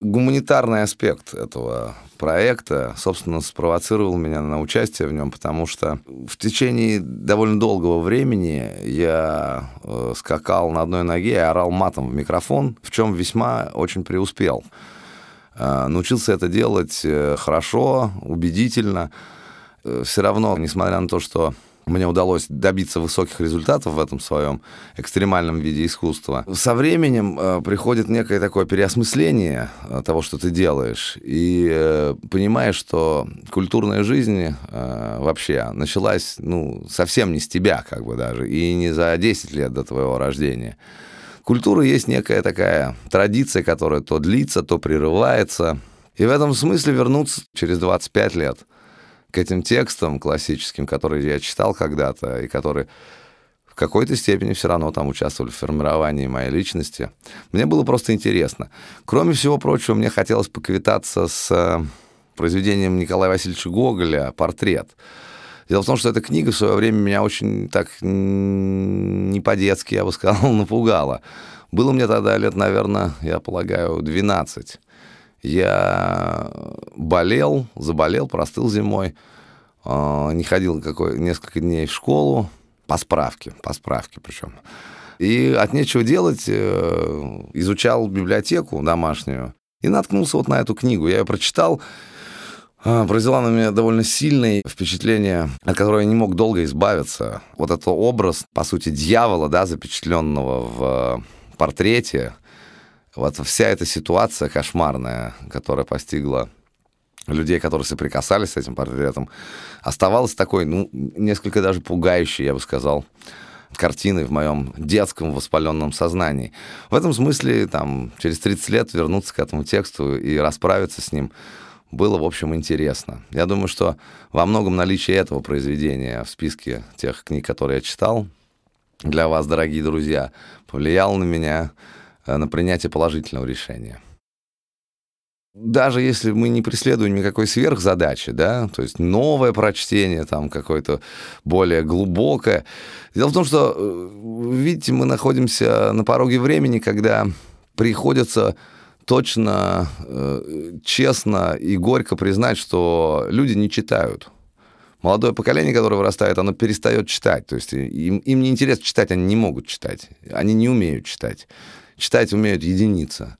Гуманитарный аспект этого проекта, собственно, спровоцировал меня на участие в нем, потому что в течение довольно долгого времени я э, скакал на одной ноге и орал матом в микрофон, в чем весьма очень преуспел. Э, научился это делать э, хорошо, убедительно. Э, все равно, несмотря на то, что мне удалось добиться высоких результатов в этом своем экстремальном виде искусства. Со временем э, приходит некое такое переосмысление э, того, что ты делаешь, и э, понимаешь, что культурная жизнь э, вообще началась, ну, совсем не с тебя, как бы даже, и не за 10 лет до твоего рождения. Культура есть некая такая традиция, которая то длится, то прерывается. И в этом смысле вернуться через 25 лет – к этим текстам классическим, которые я читал когда-то, и которые в какой-то степени все равно там участвовали в формировании моей личности. Мне было просто интересно. Кроме всего прочего, мне хотелось поквитаться с э, произведением Николая Васильевича Гоголя «Портрет». Дело в том, что эта книга в свое время меня очень так не по-детски, я бы сказал, напугала. Было мне тогда лет, наверное, я полагаю, 12 я болел, заболел, простыл зимой, а, не ходил какой, несколько дней в школу, по справке, по справке причем. И от нечего делать э, изучал библиотеку домашнюю и наткнулся вот на эту книгу. Я ее прочитал, а, произвела на меня довольно сильное впечатление, от которого я не мог долго избавиться. Вот этот образ, по сути, дьявола, да, запечатленного в портрете – вот вся эта ситуация кошмарная, которая постигла людей, которые соприкасались с этим портретом, оставалась такой, ну, несколько даже пугающей, я бы сказал, картиной в моем детском воспаленном сознании. В этом смысле, там, через 30 лет вернуться к этому тексту и расправиться с ним было, в общем, интересно. Я думаю, что во многом наличие этого произведения в списке тех книг, которые я читал, для вас, дорогие друзья, повлияло на меня Э, на принятие положительного решения. Даже если мы не преследуем никакой сверхзадачи, да, то есть новое прочтение, там какое-то более глубокое. Дело в том, что, э, видите, мы находимся на пороге времени, когда приходится точно, э, честно и горько признать, что люди не читают. Молодое поколение, которое вырастает, оно перестает читать. То есть им, им не интересно читать, они не могут читать. Они не умеют читать читать умеют единицы.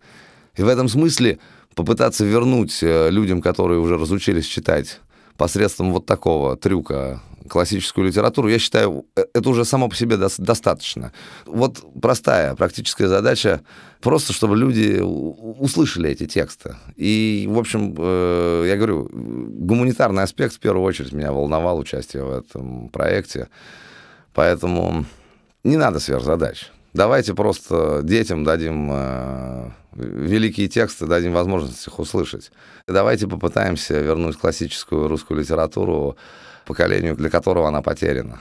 И в этом смысле попытаться вернуть э, людям, которые уже разучились читать посредством вот такого трюка классическую литературу, я считаю, э, это уже само по себе достаточно. Вот простая практическая задача, просто чтобы люди услышали эти тексты. И, в общем, э, я говорю, гуманитарный аспект в первую очередь меня волновал участие в этом проекте. Поэтому не надо сверхзадач. Давайте просто детям дадим э, великие тексты, дадим возможность их услышать. Давайте попытаемся вернуть классическую русскую литературу поколению, для которого она потеряна.